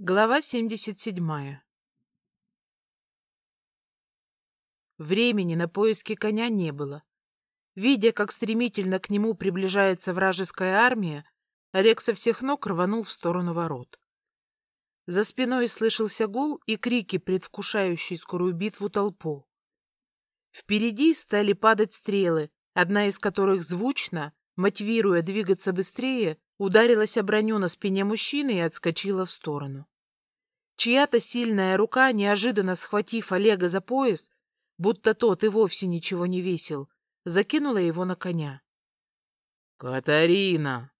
Глава 77. Времени на поиски коня не было. Видя, как стремительно к нему приближается вражеская армия, Олег со всех ног рванул в сторону ворот. За спиной слышался гул и крики, предвкушающие скорую битву толпу. Впереди стали падать стрелы, одна из которых звучно, мотивируя двигаться быстрее, ударилась о броню на спине мужчины и отскочила в сторону. Чья-то сильная рука, неожиданно схватив Олега за пояс, будто тот и вовсе ничего не весил, закинула его на коня. «Катарина!»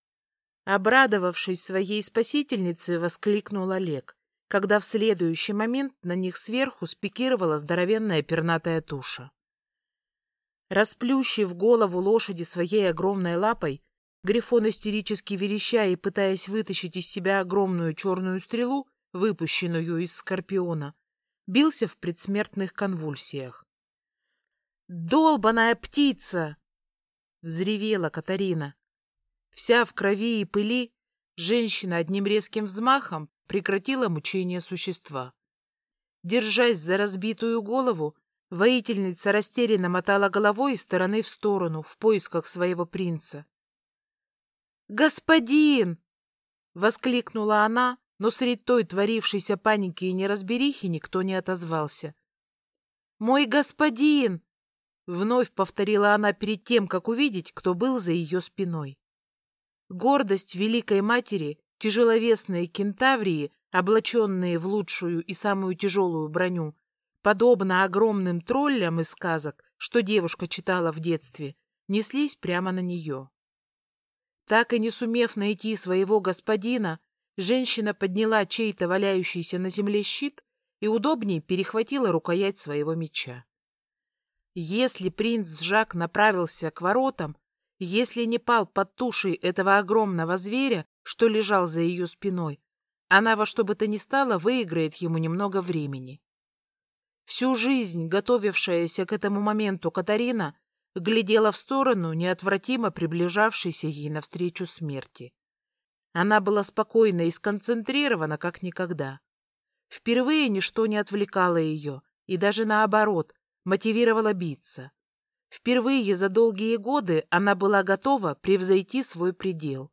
Обрадовавшись своей спасительнице, воскликнул Олег, когда в следующий момент на них сверху спикировала здоровенная пернатая туша. Расплющив голову лошади своей огромной лапой, Грифон, истерически вереща и пытаясь вытащить из себя огромную черную стрелу, выпущенную из скорпиона, бился в предсмертных конвульсиях. «Долбаная птица!» — взревела Катарина. Вся в крови и пыли, женщина одним резким взмахом прекратила мучение существа. Держась за разбитую голову, воительница растерянно мотала головой из стороны в сторону в поисках своего принца. «Господин!» — воскликнула она, но среди той творившейся паники и неразберихи никто не отозвался. «Мой господин!» — вновь повторила она перед тем, как увидеть, кто был за ее спиной. Гордость Великой Матери, тяжеловесные кентаврии, облаченные в лучшую и самую тяжелую броню, подобно огромным троллям из сказок, что девушка читала в детстве, неслись прямо на нее. Так и не сумев найти своего господина, женщина подняла чей-то валяющийся на земле щит и удобнее перехватила рукоять своего меча. Если принц Жак направился к воротам, если не пал под тушей этого огромного зверя, что лежал за ее спиной, она во что бы то ни стало выиграет ему немного времени. Всю жизнь, готовившаяся к этому моменту Катарина, глядела в сторону неотвратимо приближавшейся ей навстречу смерти. Она была спокойна и сконцентрирована, как никогда. Впервые ничто не отвлекало ее, и даже наоборот, мотивировало биться. Впервые за долгие годы она была готова превзойти свой предел.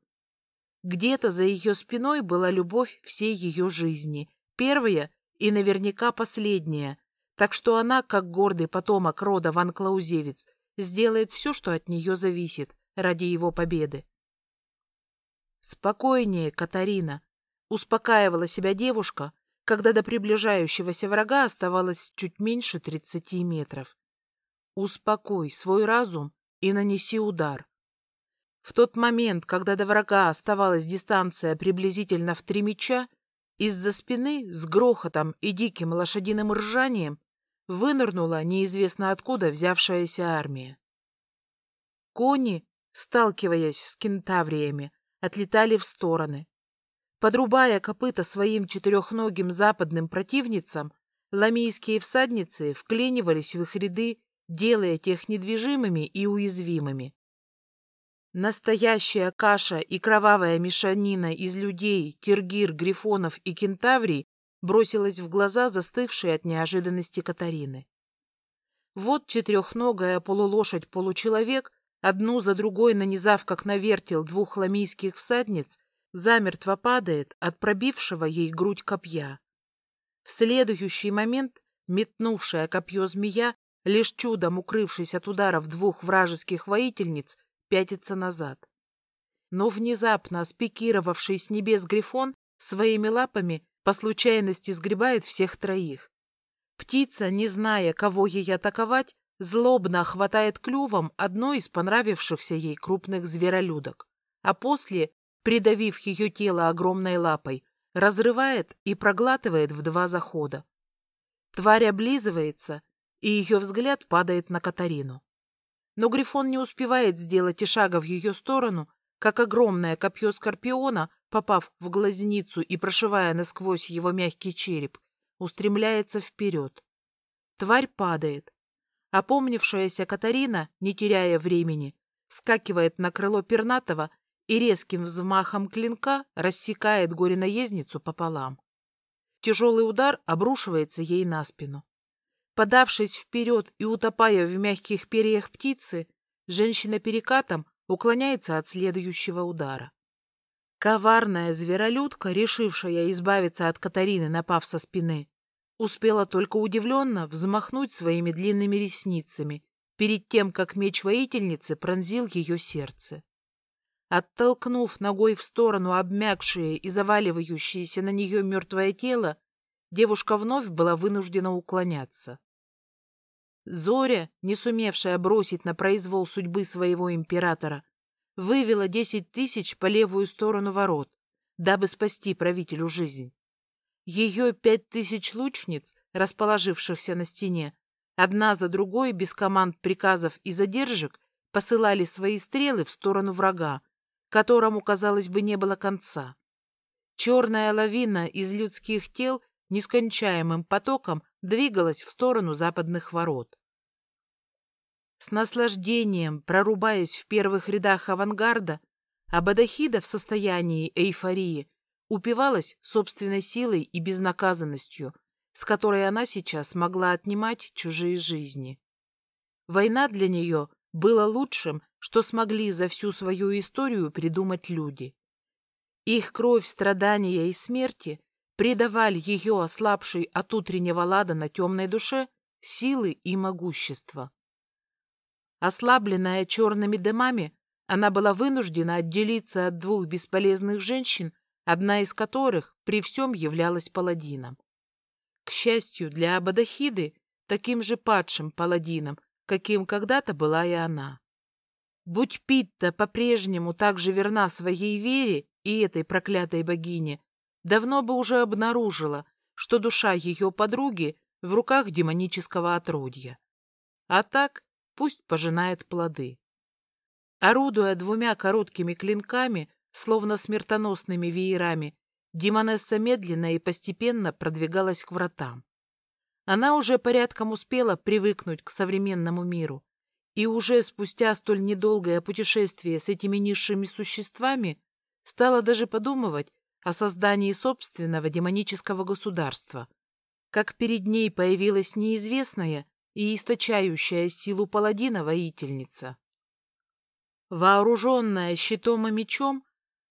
Где-то за ее спиной была любовь всей ее жизни, первая и наверняка последняя, так что она, как гордый потомок рода Ван Клаузевец, сделает все, что от нее зависит, ради его победы. «Спокойнее, Катарина», — успокаивала себя девушка, когда до приближающегося врага оставалось чуть меньше тридцати метров. «Успокой свой разум и нанеси удар». В тот момент, когда до врага оставалась дистанция приблизительно в три меча, из-за спины с грохотом и диким лошадиным ржанием вынырнула неизвестно откуда взявшаяся армия. Кони, сталкиваясь с кентавриями, отлетали в стороны. Подрубая копыта своим четырехногим западным противницам, ламийские всадницы вклинивались в их ряды, делая тех недвижимыми и уязвимыми. Настоящая каша и кровавая мешанина из людей, тиргир, грифонов и кентаврий бросилась в глаза застывшей от неожиданности Катарины. Вот четырехногая полулошадь-получеловек, одну за другой нанизав, как навертел, двух ламийских всадниц, замертво падает от пробившего ей грудь копья. В следующий момент метнувшая копье змея, лишь чудом укрывшись от ударов двух вражеских воительниц, пятится назад. Но внезапно спикировавший с небес грифон своими лапами по случайности сгребает всех троих. Птица, не зная, кого ей атаковать, злобно хватает клювом одной из понравившихся ей крупных зверолюдок, а после, придавив ее тело огромной лапой, разрывает и проглатывает в два захода. Тварь облизывается, и ее взгляд падает на Катарину. Но Грифон не успевает сделать и шага в ее сторону, как огромное копье Скорпиона попав в глазницу и прошивая насквозь его мягкий череп, устремляется вперед. Тварь падает. Опомнившаяся Катарина, не теряя времени, скакивает на крыло пернатого и резким взмахом клинка рассекает горе-наездницу пополам. тяжелый удар обрушивается ей на спину. Подавшись вперед и утопая в мягких перьях птицы, женщина перекатом уклоняется от следующего удара. Коварная зверолюдка, решившая избавиться от Катарины, напав со спины, успела только удивленно взмахнуть своими длинными ресницами перед тем, как меч воительницы пронзил ее сердце. Оттолкнув ногой в сторону обмякшее и заваливающееся на нее мертвое тело, девушка вновь была вынуждена уклоняться. Зоря, не сумевшая бросить на произвол судьбы своего императора, вывела десять тысяч по левую сторону ворот, дабы спасти правителю жизнь. Ее пять тысяч лучниц, расположившихся на стене, одна за другой, без команд, приказов и задержек, посылали свои стрелы в сторону врага, которому, казалось бы, не было конца. Черная лавина из людских тел нескончаемым потоком двигалась в сторону западных ворот. С наслаждением, прорубаясь в первых рядах авангарда, Абадахида в состоянии эйфории упивалась собственной силой и безнаказанностью, с которой она сейчас могла отнимать чужие жизни. Война для нее была лучшим, что смогли за всю свою историю придумать люди. Их кровь, страдания и смерти придавали ее ослабшей от утреннего лада на темной душе силы и могущество. Ослабленная черными дымами, она была вынуждена отделиться от двух бесполезных женщин, одна из которых при всем являлась паладином. К счастью для Абадахиды, таким же падшим паладином, каким когда-то была и она. Будь Питта по-прежнему так же верна своей вере и этой проклятой богине, давно бы уже обнаружила, что душа ее подруги в руках демонического отродья. А так пусть пожинает плоды. Орудуя двумя короткими клинками, словно смертоносными веерами, Димонесса медленно и постепенно продвигалась к вратам. Она уже порядком успела привыкнуть к современному миру, и уже спустя столь недолгое путешествие с этими низшими существами стала даже подумывать о создании собственного демонического государства, как перед ней появилась неизвестная и источающая силу паладина воительница. Вооруженная щитом и мечом,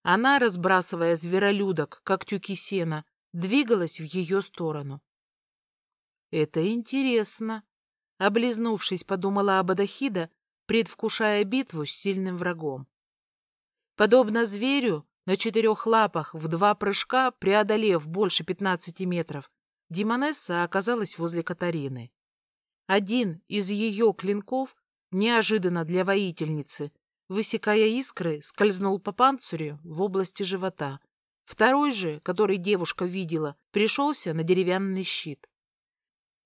она, разбрасывая зверолюдок, как тюки сена, двигалась в ее сторону. «Это интересно», — облизнувшись, подумала Абадахида, предвкушая битву с сильным врагом. Подобно зверю, на четырех лапах, в два прыжка, преодолев больше пятнадцати метров, Димонесса оказалась возле Катарины. Один из ее клинков, неожиданно для воительницы, высекая искры, скользнул по панцирю в области живота. Второй же, который девушка видела, пришелся на деревянный щит.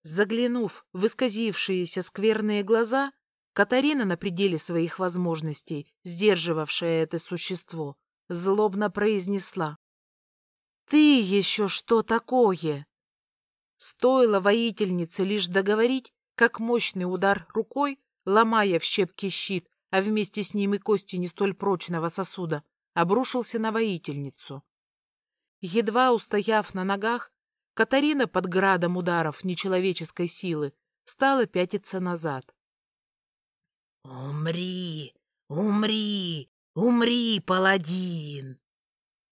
Заглянув в исказившиеся скверные глаза, Катарина на пределе своих возможностей, сдерживавшая это существо, злобно произнесла. «Ты еще что такое?» Стоило воительнице лишь договорить, как мощный удар рукой, ломая в щепки щит, а вместе с ним и кости не столь прочного сосуда, обрушился на воительницу. Едва устояв на ногах, Катарина под градом ударов нечеловеческой силы стала пятиться назад. «Умри! Умри! «Умри, паладин!»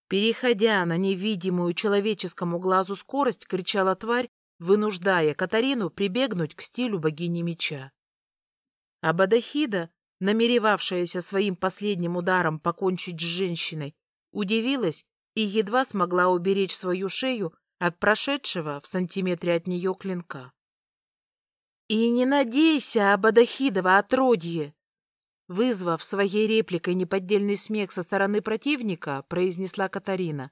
Переходя на невидимую человеческому глазу скорость, кричала тварь, вынуждая Катарину прибегнуть к стилю богини меча. Абадахида, намеревавшаяся своим последним ударом покончить с женщиной, удивилась и едва смогла уберечь свою шею от прошедшего в сантиметре от нее клинка. «И не надейся, Абадахидова отродье!» Вызвав своей репликой неподдельный смех со стороны противника, произнесла Катарина.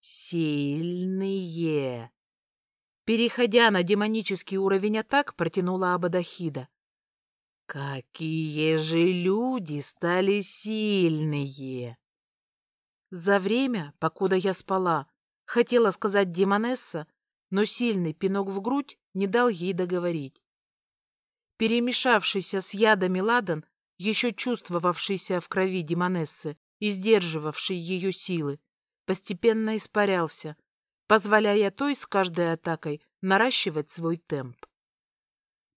«Сильные!» Переходя на демонический уровень атак, протянула Абадахида. «Какие же люди стали сильные!» За время, покуда я спала, хотела сказать Демонесса, но сильный пинок в грудь не дал ей договорить. Перемешавшийся с ядами ладан, еще чувствовавшийся в крови Демонессы и сдерживавший ее силы, постепенно испарялся, позволяя той с каждой атакой наращивать свой темп.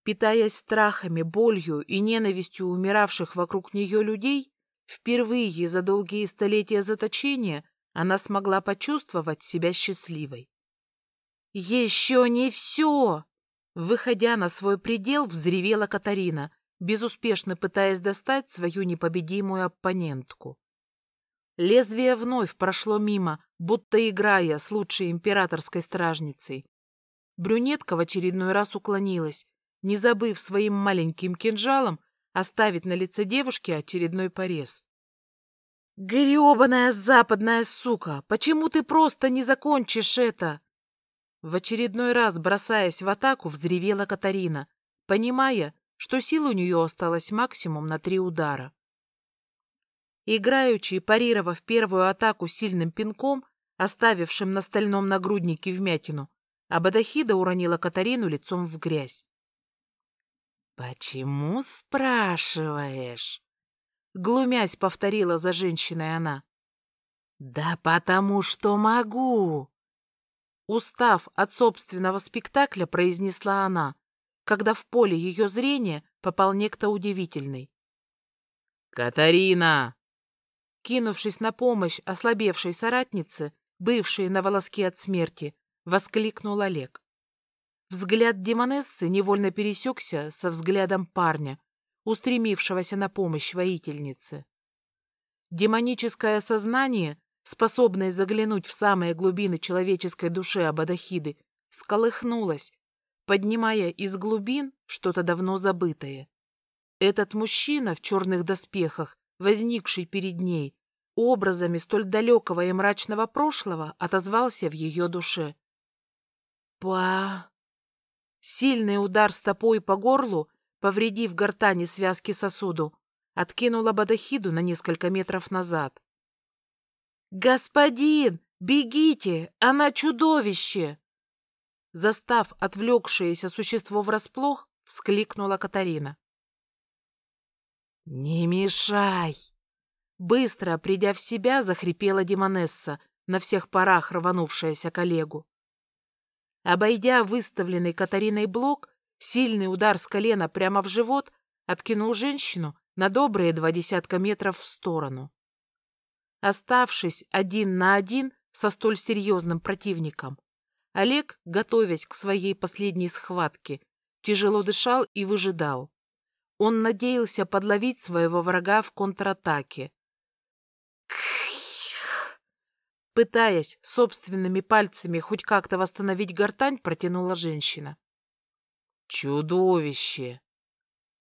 Питаясь страхами, болью и ненавистью умиравших вокруг нее людей, впервые за долгие столетия заточения она смогла почувствовать себя счастливой. «Еще не все!» Выходя на свой предел, взревела Катарина, безуспешно пытаясь достать свою непобедимую оппонентку. Лезвие вновь прошло мимо, будто играя с лучшей императорской стражницей. Брюнетка в очередной раз уклонилась, не забыв своим маленьким кинжалом оставить на лице девушки очередной порез. «Гребаная западная сука! Почему ты просто не закончишь это?» В очередной раз, бросаясь в атаку, взревела Катарина, понимая, что сил у нее осталось максимум на три удара. Играючи, парировав первую атаку сильным пинком, оставившим на стальном нагруднике вмятину, Абадахида уронила Катарину лицом в грязь. «Почему спрашиваешь?» Глумясь, повторила за женщиной она. «Да потому что могу!» Устав от собственного спектакля, произнесла она, когда в поле ее зрения попал некто удивительный. «Катарина!» Кинувшись на помощь ослабевшей соратнице, бывшей на волоске от смерти, воскликнул Олег. Взгляд демонессы невольно пересекся со взглядом парня, устремившегося на помощь воительнице. Демоническое сознание способная заглянуть в самые глубины человеческой души Абадахиды, всколыхнулась, поднимая из глубин что-то давно забытое. Этот мужчина в черных доспехах, возникший перед ней, образами столь далекого и мрачного прошлого, отозвался в ее душе. Па... Сильный удар стопой по горлу, повредив гортани связки сосуду, откинул Абадахиду на несколько метров назад. «Господин, бегите! Она чудовище!» Застав отвлекшееся существо врасплох, вскликнула Катарина. «Не мешай!» Быстро, придя в себя, захрипела Демонесса, на всех парах рванувшаяся коллегу. Обойдя выставленный Катариной блок, сильный удар с колена прямо в живот откинул женщину на добрые два десятка метров в сторону. Оставшись один на один со столь серьезным противником, Олег, готовясь к своей последней схватке, тяжело дышал и выжидал. Он надеялся подловить своего врага в контратаке. Пытаясь собственными пальцами хоть как-то восстановить гортань, протянула женщина. «Чудовище!»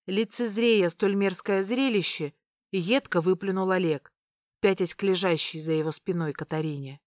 Лицезрея столь мерзкое зрелище, едко выплюнул Олег пятясь к лежащей за его спиной Катарине.